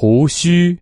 胡须。